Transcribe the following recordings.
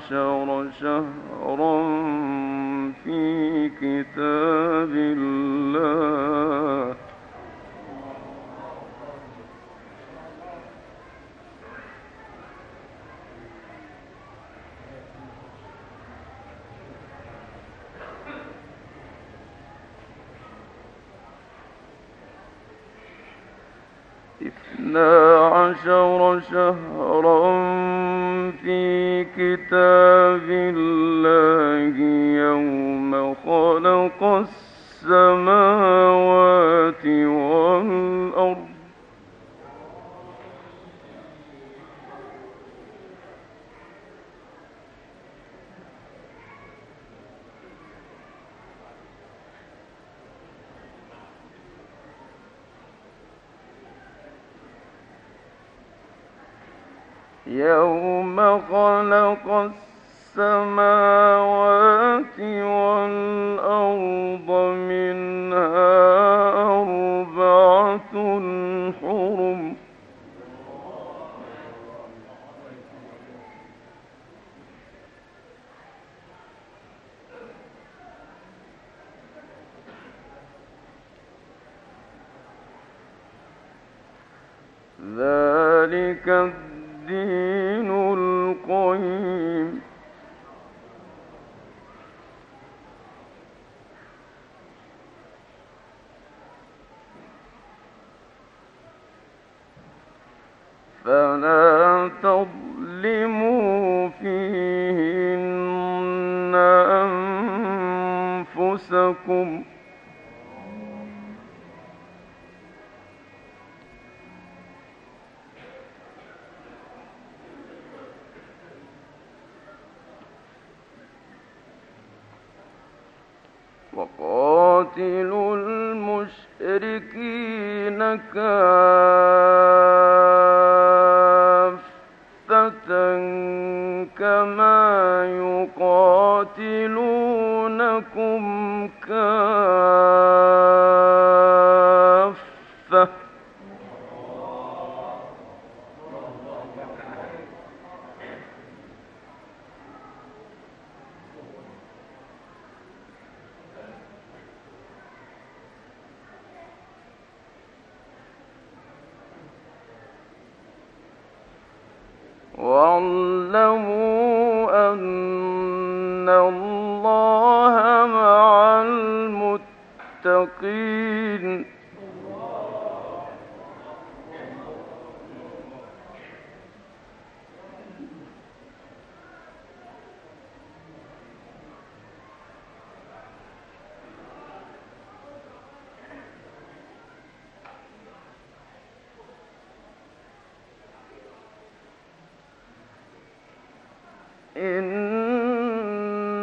عشر شهرا في كتاب الله اثنا عشر شهرا في كتاب الله يوم خلق السماوات والأرض يوم خلق السماوات والأرض فلا تظلموا فيهن أنفسكم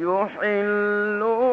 يحلونه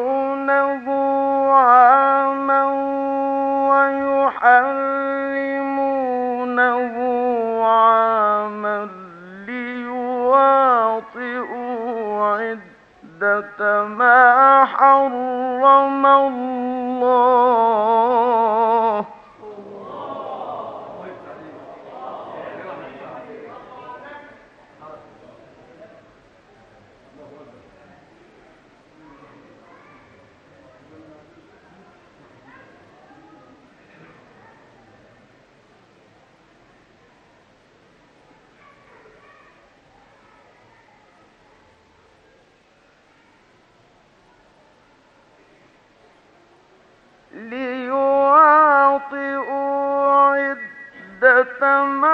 ثمر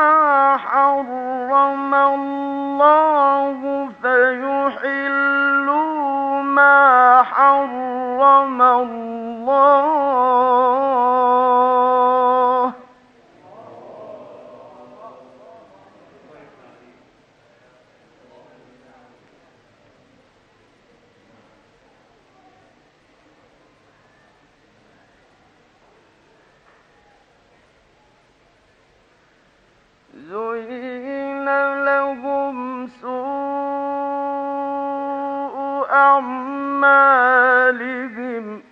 سوء أعمالهم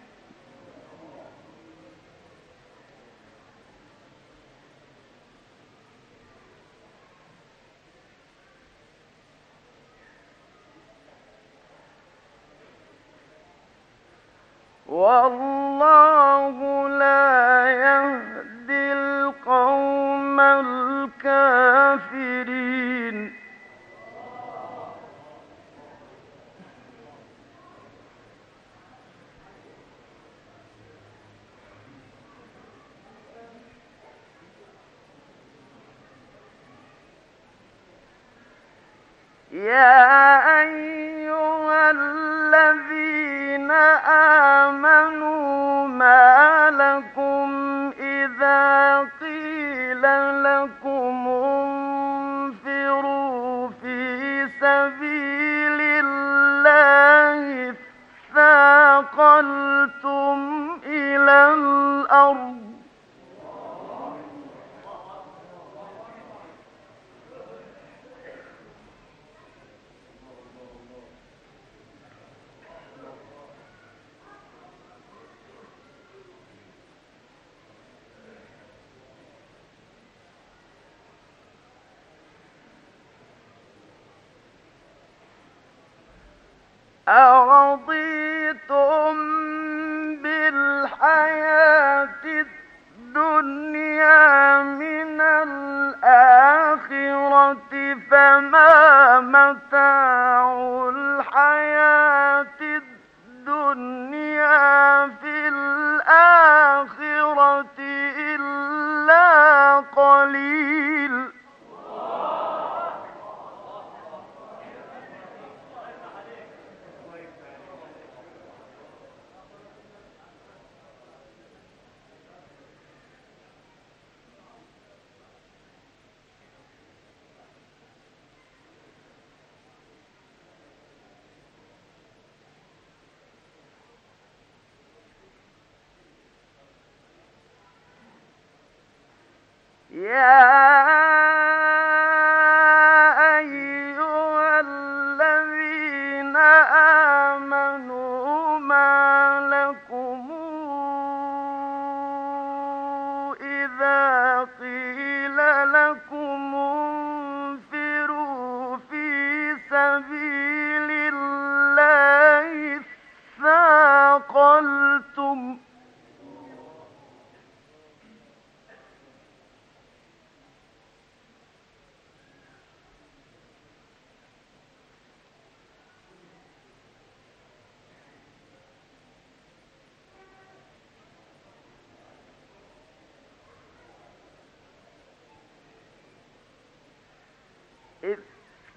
أرضيتم بالحياة الدنيا من الآخرة فما مكان Yeah.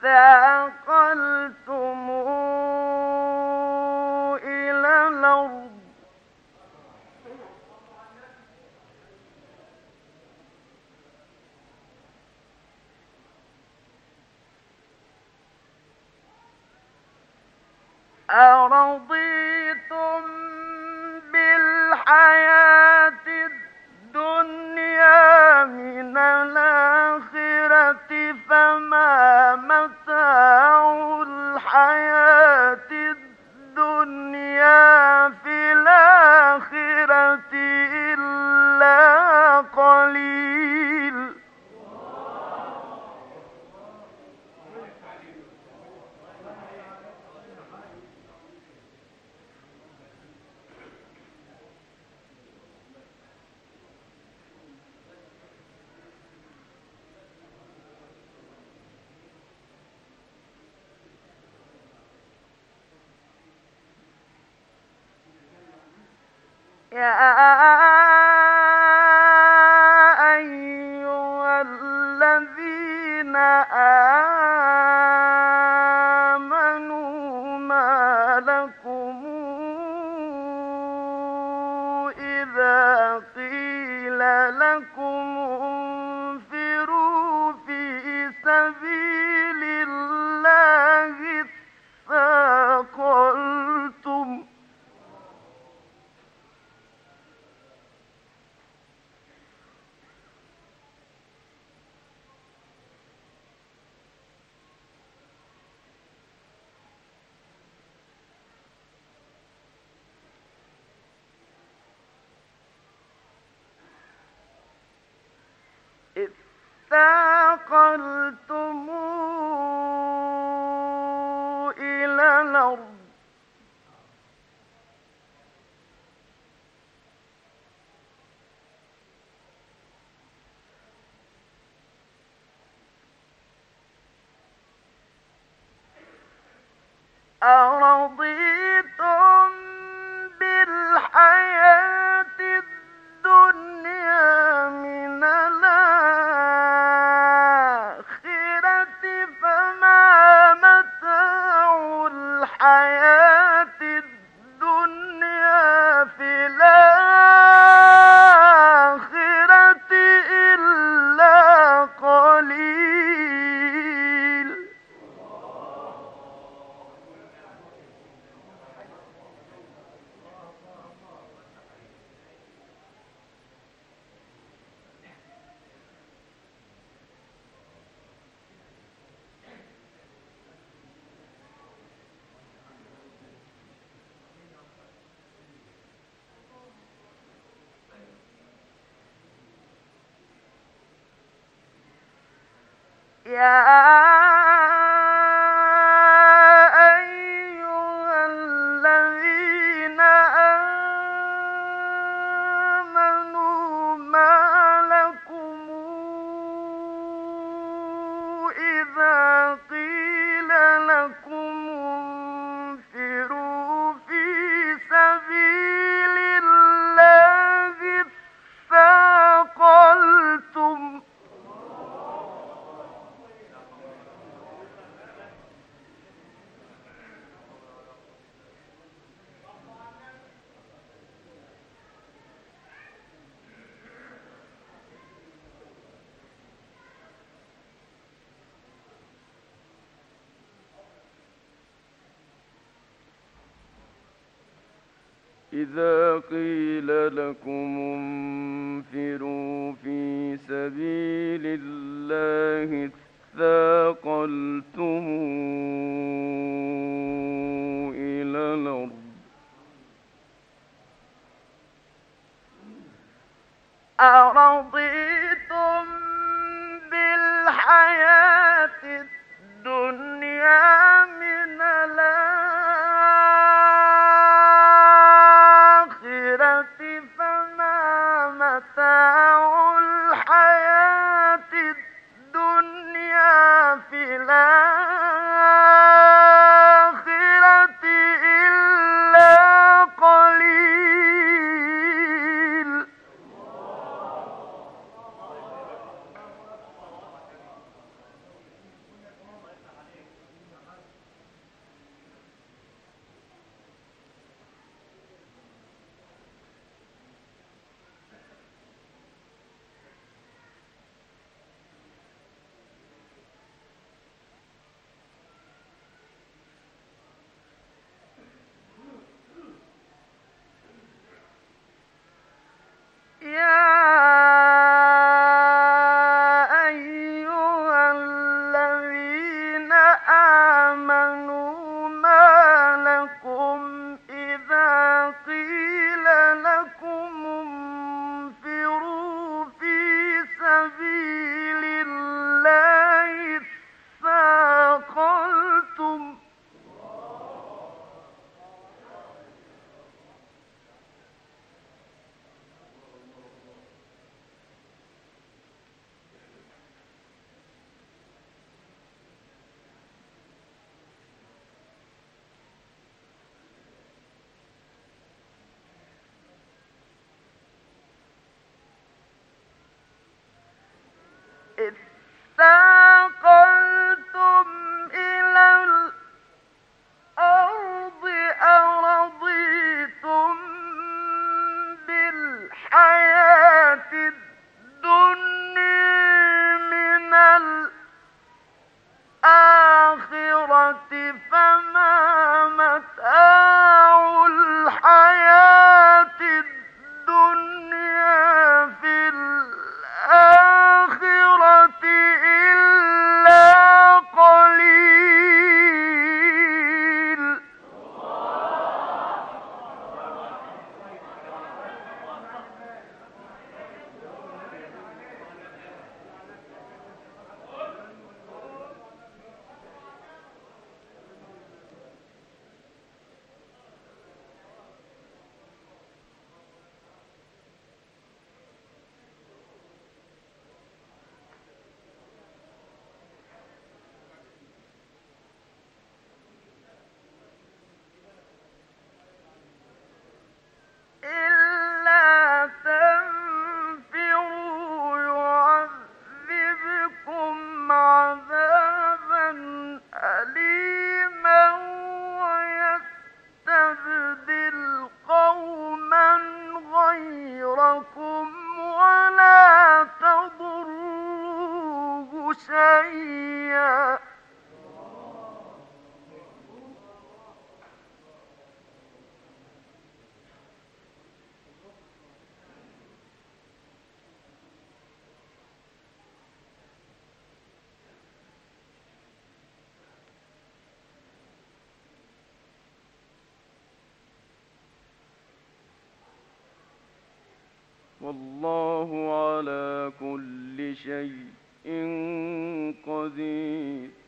اثاقلتم إلى الأرض أرضي قليل Yeah. Ah, ah, ah, الأرض Yeah. إذا قيل لكم انفروا في سبيل الله اثاقلتم إلى الأرض. أرضيتم متاع الحياة الدنيا في الآخرة. والله على كل شيء شيء قدير.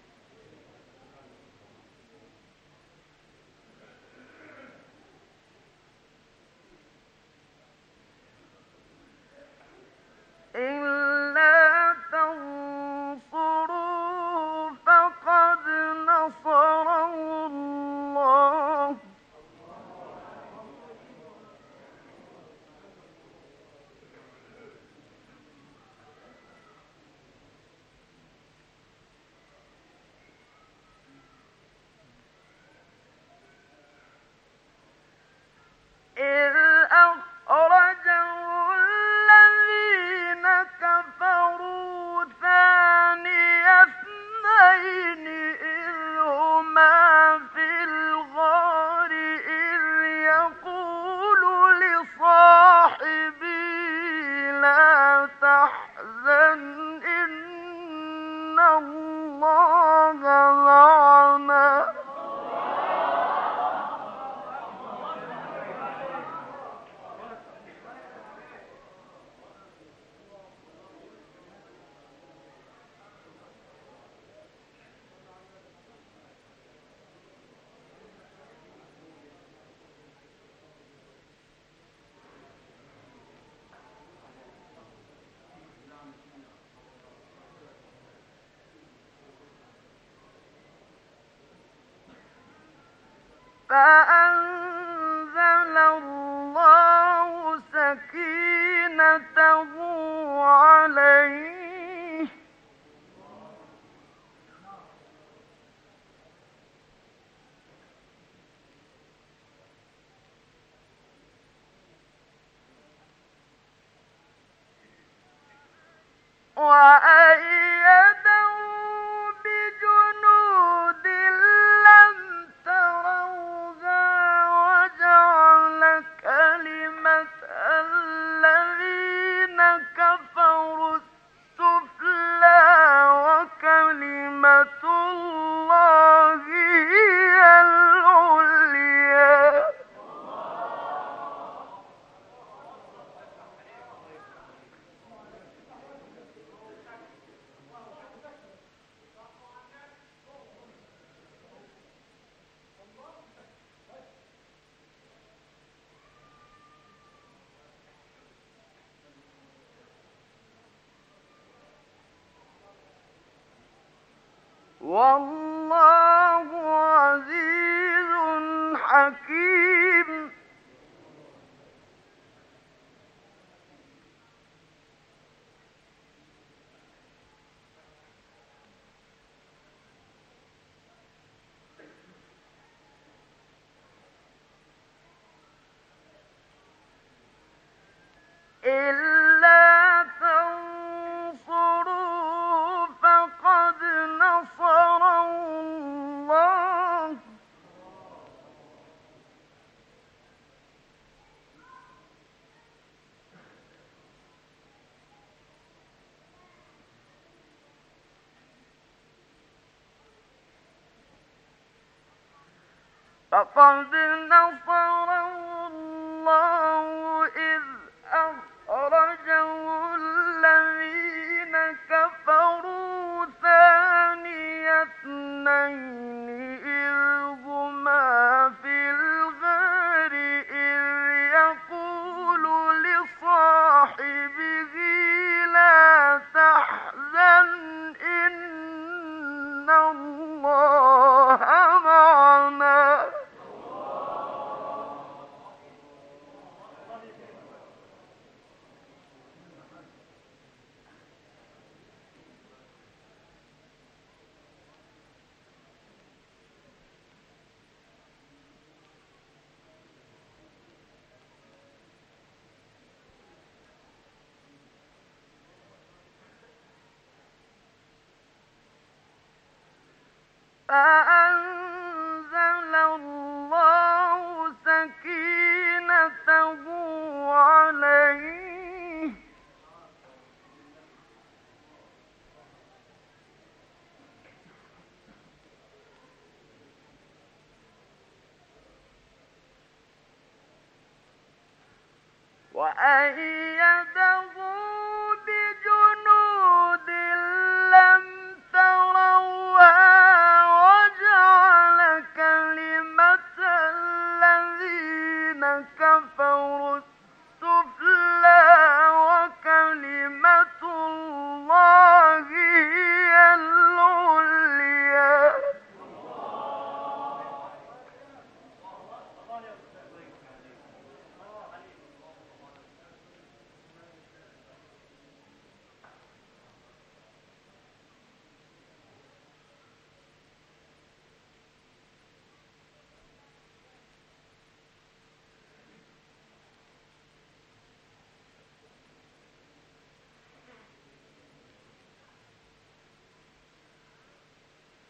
فأنزل الله سكينته عليه. والله عزيز حكيم. فقد نصره الله 我爱你爱到